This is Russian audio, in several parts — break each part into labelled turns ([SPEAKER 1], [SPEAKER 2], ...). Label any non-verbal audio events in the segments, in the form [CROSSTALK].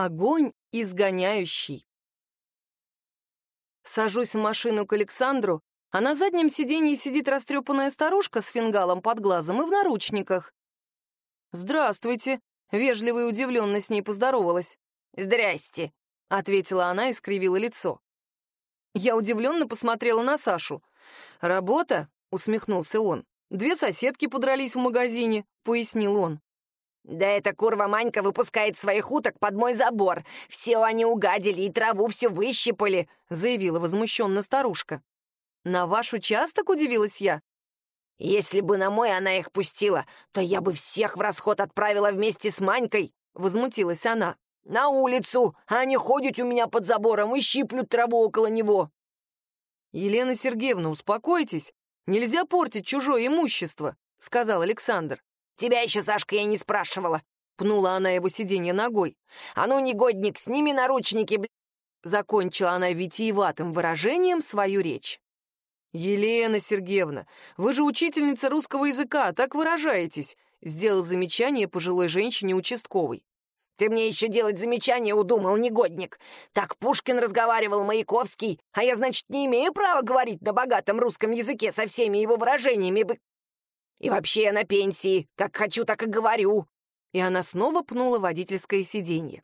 [SPEAKER 1] Огонь изгоняющий. Сажусь в машину к Александру, а на заднем сиденье сидит растрепанная старушка с фингалом под глазом и в наручниках. «Здравствуйте», — вежливо и удивленно с ней поздоровалась.
[SPEAKER 2] «Здрасте», —
[SPEAKER 1] ответила она и скривила лицо. Я удивленно посмотрела на Сашу. «Работа?» — усмехнулся он. «Две соседки подрались в магазине», — пояснил он.
[SPEAKER 2] «Да эта курва Манька выпускает своих уток под мой забор. Все они угадили и траву всю выщипали», —
[SPEAKER 1] заявила возмущенно старушка. «На ваш участок?» — удивилась я.
[SPEAKER 2] «Если бы на мой она их пустила, то я бы всех в расход отправила вместе с Манькой», — возмутилась она. «На улицу, а не ходят у меня под забором и щиплют траву около него».
[SPEAKER 1] «Елена Сергеевна, успокойтесь. Нельзя портить чужое имущество», — сказал Александр.
[SPEAKER 2] «Тебя еще, Сашка, я не спрашивала», —
[SPEAKER 1] пнула она его сиденье ногой.
[SPEAKER 2] «А ну, негодник, сними наручники, бля...»
[SPEAKER 1] Закончила она витиеватым выражением свою речь. «Елена Сергеевна, вы же учительница русского языка, так выражаетесь», — сделал замечание пожилой женщине участковый.
[SPEAKER 2] «Ты мне еще делать замечание удумал, негодник. Так Пушкин разговаривал, Маяковский, а я, значит, не имею права говорить на богатом русском языке со всеми его выражениями бы... И вообще я на пенсии, как хочу, так и говорю».
[SPEAKER 1] И она снова пнула водительское сиденье.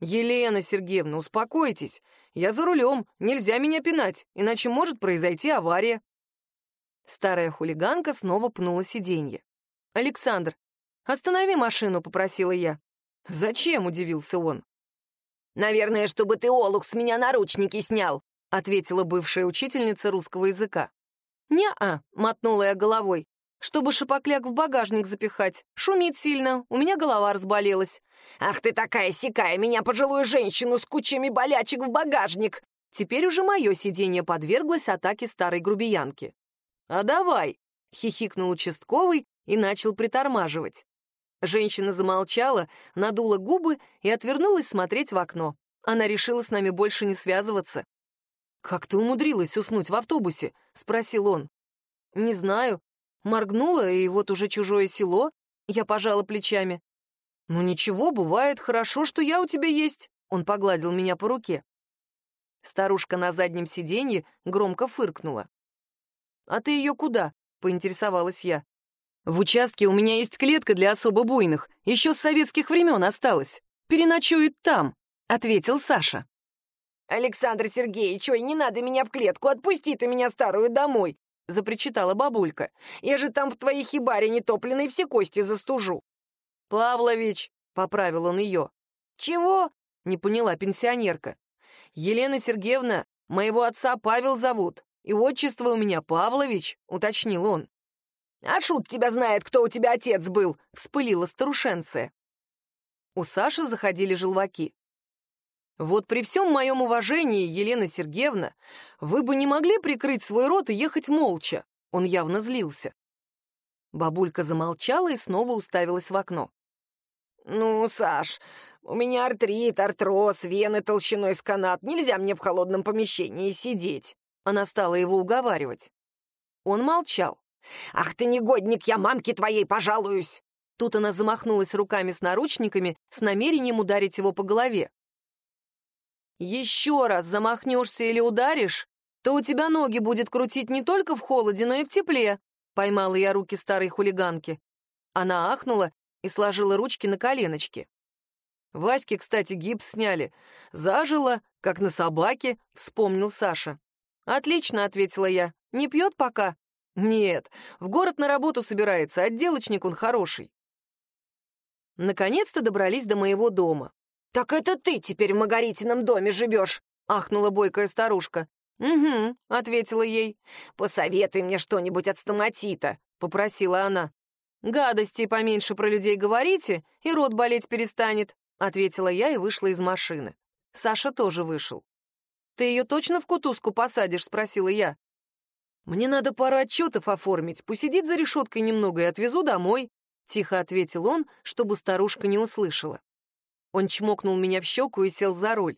[SPEAKER 1] «Елена Сергеевна, успокойтесь. Я за рулем, нельзя меня пинать, иначе может произойти авария». Старая хулиганка снова пнула сиденье. «Александр, останови машину», — попросила я. «Зачем?» — удивился он.
[SPEAKER 2] «Наверное, чтобы ты, Олух, с меня наручники снял», —
[SPEAKER 1] ответила бывшая учительница русского языка. «Не-а», — мотнула я головой чтобы шипокляк в багажник запихать. Шумит сильно, у меня голова разболелась.
[SPEAKER 2] «Ах ты такая сикая, меня пожилую женщину с кучами болячек в багажник!»
[SPEAKER 1] Теперь уже мое сиденье подверглось атаке старой грубиянки. «А давай!» — хихикнул участковый и начал притормаживать. Женщина замолчала, надула губы и отвернулась смотреть в окно. Она решила с нами больше не связываться. «Как ты умудрилась уснуть в автобусе?» — спросил он. «Не знаю. Моргнула, и вот уже чужое село. Я пожала плечами. «Ну ничего, бывает, хорошо, что я у тебя есть», — он погладил меня по руке. Старушка на заднем сиденье громко фыркнула. «А ты ее куда?» — поинтересовалась я. «В участке у меня есть клетка для особо буйных, еще с советских времен осталась. Переночует там», — ответил Саша.
[SPEAKER 2] «Александр Сергеевич, ой, не надо меня в клетку, отпусти ты меня старую домой. — запричитала бабулька. «Я же там в твоей хибаре нетопленной все кости застужу».
[SPEAKER 1] «Павлович», — поправил он ее.
[SPEAKER 2] «Чего?»
[SPEAKER 1] — не поняла пенсионерка. «Елена Сергеевна, моего отца Павел зовут, и отчество у меня Павлович», — уточнил он.
[SPEAKER 2] «А шут тебя знает, кто у тебя отец был», — вспылила старушенция.
[SPEAKER 1] У Саши заходили желваки. Вот при всем моем уважении, Елена Сергеевна, вы бы не могли прикрыть свой рот и ехать молча. Он явно злился. Бабулька замолчала и снова уставилась в окно.
[SPEAKER 2] «Ну, Саш, у меня артрит, артроз, вены толщиной с канат. Нельзя мне в холодном помещении сидеть».
[SPEAKER 1] Она стала его уговаривать. Он молчал.
[SPEAKER 2] «Ах ты негодник, я мамке твоей пожалуюсь!»
[SPEAKER 1] Тут она замахнулась руками с наручниками с намерением ударить его по голове. Еще раз замахнешься или ударишь, то у тебя ноги будет крутить не только в холоде, но и в тепле», — поймала я руки старой хулиганки. Она ахнула и сложила ручки на коленочки. Ваське, кстати, гипс сняли. Зажила, как на собаке, вспомнил Саша. «Отлично», — ответила я. «Не пьет пока?» «Нет, в город на работу собирается, отделочник он хороший». Наконец-то добрались до моего дома.
[SPEAKER 2] «Так это ты теперь в Маргаритином доме живешь?»
[SPEAKER 1] — ахнула бойкая старушка. «Угу», — ответила ей.
[SPEAKER 2] «Посоветуй мне что-нибудь от стоматита», —
[SPEAKER 1] попросила она. «Гадости поменьше про людей говорите, и рот болеть перестанет», — ответила я и вышла из машины. Саша тоже вышел. «Ты ее точно в кутузку посадишь?» — спросила я. «Мне надо пару отчетов оформить, посидеть за решеткой немного и отвезу домой», — тихо ответил он, чтобы старушка не услышала. Он чмокнул меня в щеку и сел за руль.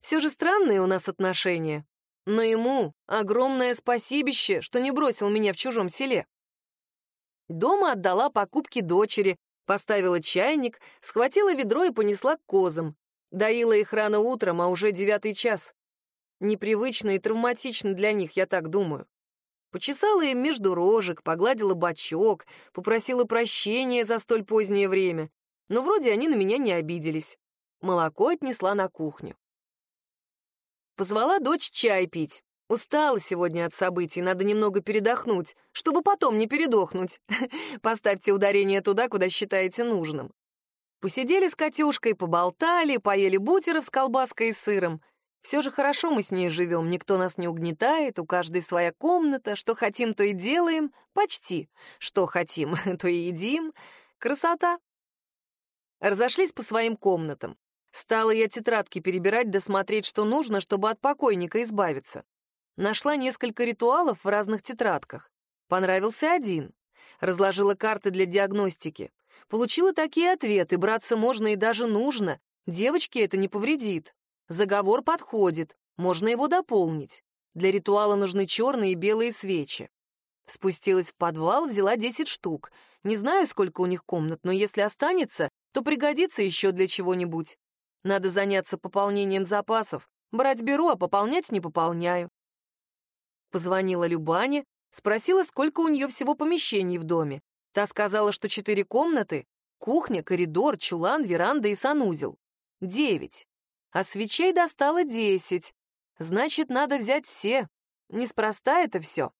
[SPEAKER 1] Все же странные у нас отношения. Но ему огромное спасибище, что не бросил меня в чужом селе. Дома отдала покупки дочери, поставила чайник, схватила ведро и понесла к козам. Доила их рано утром, а уже девятый час. Непривычно и травматично для них, я так думаю. Почесала им между рожек, погладила бочок, попросила прощения за столь позднее время. Но вроде они на меня не обиделись. Молоко отнесла на кухню. Позвала дочь чай пить. Устала сегодня от событий, надо немного передохнуть, чтобы потом не передохнуть. [LAUGHS] Поставьте ударение туда, куда считаете нужным. Посидели с Катюшкой, поболтали, поели бутеров с колбаской и сыром. Все же хорошо мы с ней живем, никто нас не угнетает, у каждой своя комната, что хотим, то и делаем, почти. Что хотим, [LAUGHS] то и едим. Красота. Разошлись по своим комнатам. Стала я тетрадки перебирать, досмотреть, что нужно, чтобы от покойника избавиться. Нашла несколько ритуалов в разных тетрадках. Понравился один. Разложила карты для диагностики. Получила такие ответы, браться можно и даже нужно. Девочке это не повредит. Заговор подходит, можно его дополнить. Для ритуала нужны черные и белые свечи. Спустилась в подвал, взяла 10 штук. Не знаю, сколько у них комнат, но если останется, то пригодится еще для чего-нибудь. Надо заняться пополнением запасов. Брать беру, а пополнять не пополняю. Позвонила Любане, спросила, сколько у нее всего помещений в доме. Та сказала, что четыре комнаты, кухня, коридор, чулан, веранда и санузел. Девять. А свечей достала десять. Значит, надо взять все. Неспроста это все.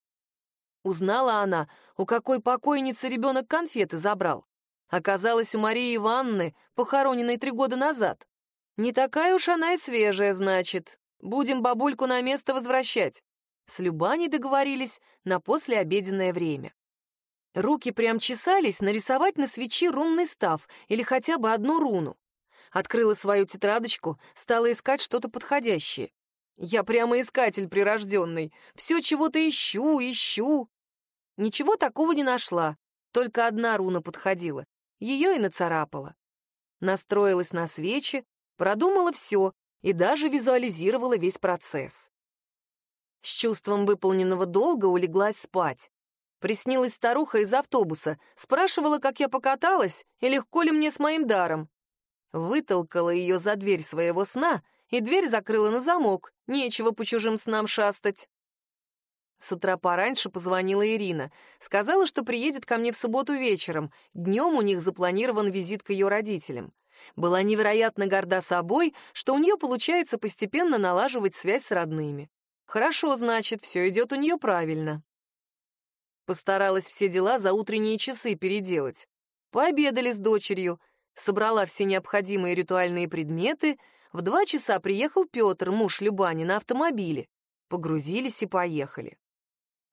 [SPEAKER 1] Узнала она, у какой покойницы ребенок конфеты забрал. Оказалось, у Марии Ивановны, похороненной три года назад. Не такая уж она и свежая, значит. Будем бабульку на место возвращать. С Любаней договорились на послеобеденное время. Руки прям чесались нарисовать на свечи рунный став или хотя бы одну руну. Открыла свою тетрадочку, стала искать что-то подходящее. Я прямо искатель прирожденный. Все чего-то ищу, ищу. Ничего такого не нашла. Только одна руна подходила. Ее и нацарапала. Настроилась на свечи, продумала все и даже визуализировала весь процесс. С чувством выполненного долга улеглась спать. Приснилась старуха из автобуса, спрашивала, как я покаталась и легко ли мне с моим даром. Вытолкала ее за дверь своего сна, и дверь закрыла на замок, нечего по чужим снам шастать. С утра пораньше позвонила Ирина. Сказала, что приедет ко мне в субботу вечером. Днем у них запланирован визит к ее родителям. Была невероятно горда собой, что у нее получается постепенно налаживать связь с родными. Хорошо, значит, все идет у нее правильно. Постаралась все дела за утренние часы переделать. Пообедали с дочерью, собрала все необходимые ритуальные предметы. В два часа приехал Петр, муж Любани, на автомобиле. Погрузились и поехали.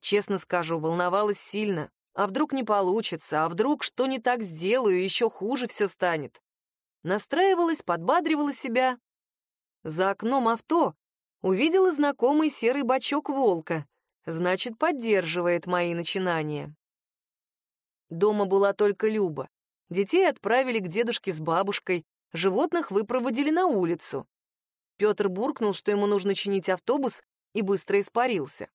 [SPEAKER 1] Честно скажу, волновалась сильно. А вдруг не получится, а вдруг что не так сделаю, еще хуже все станет. Настраивалась, подбадривала себя. За окном авто увидела знакомый серый бачок волка значит, поддерживает мои начинания. Дома была только Люба. Детей отправили к дедушке с бабушкой, животных выпроводили на улицу. Петр буркнул, что ему нужно чинить автобус, и быстро испарился.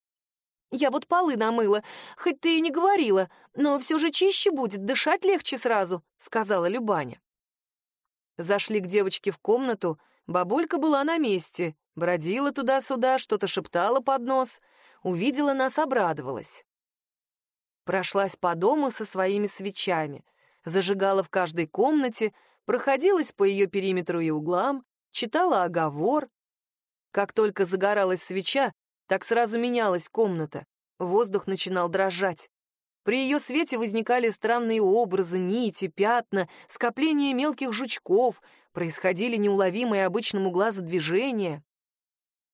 [SPEAKER 1] «Я вот полы намыла, хоть ты и не говорила, но все же чище будет, дышать легче сразу», — сказала Любаня. Зашли к девочке в комнату, бабулька была на месте, бродила туда-сюда, что-то шептала под нос — увидела нас, обрадовалась. Прошлась по дому со своими свечами, зажигала в каждой комнате, проходилась по ее периметру и углам, читала оговор. Как только загоралась свеча, так сразу менялась комната, воздух начинал дрожать. При ее свете возникали странные образы, нити, пятна, скопления мелких жучков, происходили неуловимые обычному глазу движения.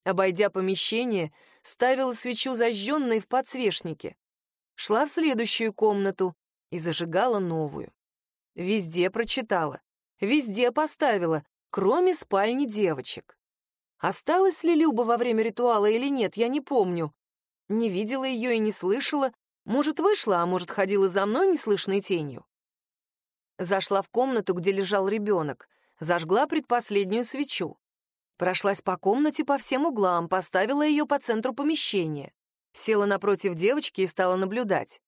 [SPEAKER 1] Обойдя помещение, ставила свечу зажженной в подсвечнике. Шла в следующую комнату и зажигала новую. Везде прочитала, везде поставила, кроме спальни девочек. Осталась ли Люба во время ритуала или нет, я не помню. Не видела ее и не слышала. Может, вышла, а может, ходила за мной неслышной тенью. Зашла в комнату, где лежал ребенок, зажгла предпоследнюю свечу. Прошлась по комнате по всем углам, поставила ее по центру помещения. Села напротив девочки и стала наблюдать.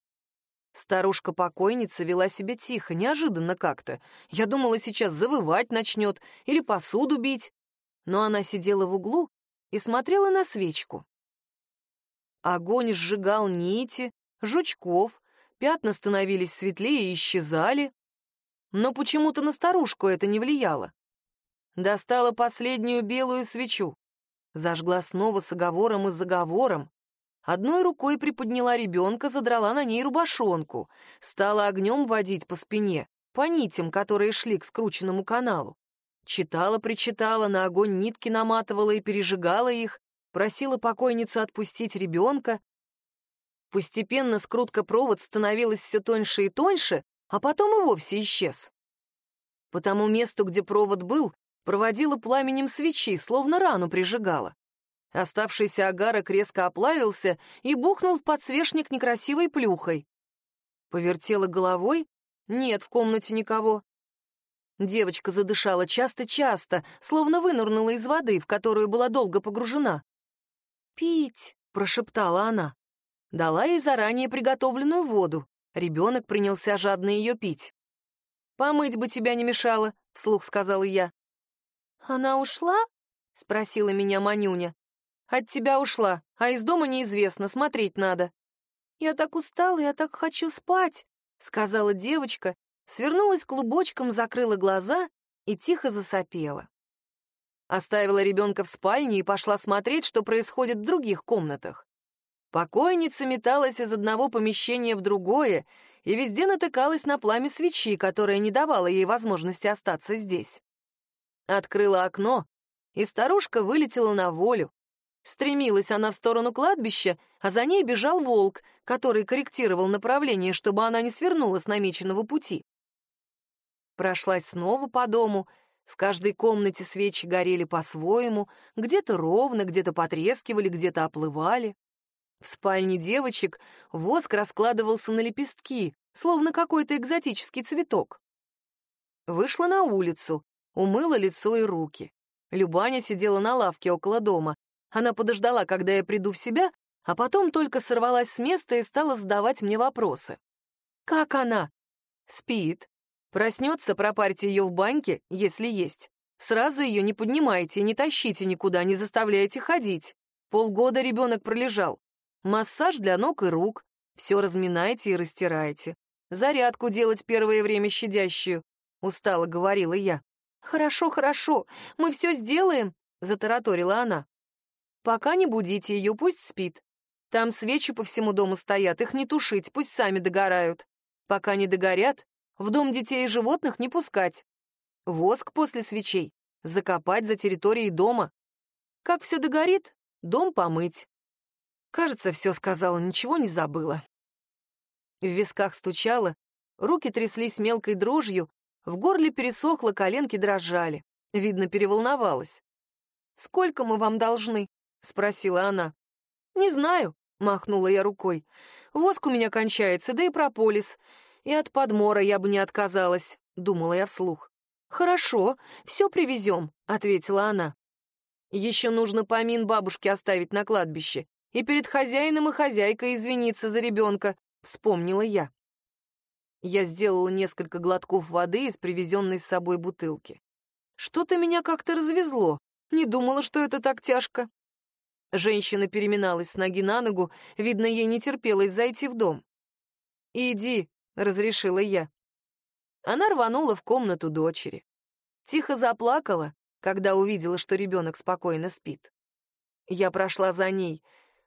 [SPEAKER 1] Старушка-покойница вела себя тихо, неожиданно как-то. Я думала, сейчас завывать начнет или посуду бить. Но она сидела в углу и смотрела на свечку. Огонь сжигал нити, жучков, пятна становились светлее и исчезали. Но почему-то на старушку это не влияло. Достала последнюю белую свечу. Зажгла снова с оговором и заговором. Одной рукой приподняла ребенка, задрала на ней рубашонку, стала огнем водить по спине, по нитям, которые шли к скрученному каналу. Читала-причитала, на огонь нитки наматывала и пережигала их, просила покойницу отпустить ребенка. Постепенно скрутка-провод становилась все тоньше и тоньше, а потом и вовсе исчез. По тому месту, где провод был, проводила пламенем свечи, словно рану прижигала. Оставшийся агарок резко оплавился и бухнул в подсвечник некрасивой плюхой. Повертела головой. Нет в комнате никого. Девочка задышала часто-часто, словно вынырнула из воды, в которую была долго погружена. «Пить!» — прошептала она. Дала ей заранее приготовленную воду. Ребенок принялся жадно ее пить. «Помыть бы тебя не мешало», — вслух сказала я. «Она ушла?» — спросила меня Манюня. От тебя ушла, а из дома неизвестно, смотреть надо». «Я так устала, я так хочу спать», — сказала девочка, свернулась клубочком, закрыла глаза и тихо засопела. Оставила ребенка в спальне и пошла смотреть, что происходит в других комнатах. Покойница металась из одного помещения в другое и везде натыкалась на пламя свечи, которое не давало ей возможности остаться здесь. Открыла окно, и старушка вылетела на волю, Стремилась она в сторону кладбища, а за ней бежал волк, который корректировал направление, чтобы она не свернула с намеченного пути. Прошлась снова по дому. В каждой комнате свечи горели по-своему, где-то ровно, где-то потрескивали, где-то оплывали. В спальне девочек воск раскладывался на лепестки, словно какой-то экзотический цветок. Вышла на улицу, умыла лицо и руки. Любаня сидела на лавке около дома, она подождала, когда я приду в себя, а потом только сорвалась с места и стала задавать мне вопросы. «Как она?» «Спит. Проснется, пропарьте ее в баньке, если есть. Сразу ее не поднимайте, не тащите никуда, не заставляйте ходить. Полгода ребенок пролежал. Массаж для ног и рук. Все разминайте и растирайте. Зарядку делать первое время щадящую», — устало говорила я. «Хорошо, хорошо, мы все сделаем», — затараторила она. Пока не будите ее, пусть спит. Там свечи по всему дому стоят, их не тушить, пусть сами догорают. Пока не догорят, в дом детей и животных не пускать. Воск после свечей закопать за территорией дома. Как все догорит, дом помыть. Кажется, все сказала, ничего не забыла. В висках стучало, руки тряслись мелкой дрожью, в горле пересохло, коленки дрожали. Видно, переволновалась. «Сколько мы вам должны?» — спросила она. «Не знаю», — махнула я рукой. «Воск у меня кончается, да и прополис. И от подмора я бы не отказалась», — думала я вслух. «Хорошо, все привезем», — ответила она. «Еще нужно помин бабушке оставить на кладбище и перед хозяином и хозяйкой извиниться за ребенка», — вспомнила я. Я сделала несколько глотков воды из привезенной с собой бутылки. Что-то меня как-то развезло. Не думала, что это так тяжко. Женщина переминалась с ноги на ногу, видно, ей не терпелось зайти в дом. «Иди», — разрешила я. Она рванула в комнату дочери. Тихо заплакала, когда увидела, что ребенок спокойно спит. Я прошла за ней.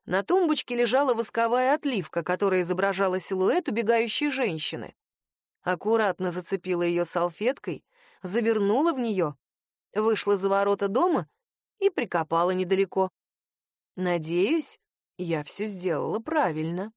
[SPEAKER 1] На тумбочке лежала восковая отливка, которая изображала силуэт убегающей женщины. Аккуратно зацепила ее салфеткой, завернула в нее, вышла за ворота дома и прикопала недалеко. Надеюсь, я все сделала правильно.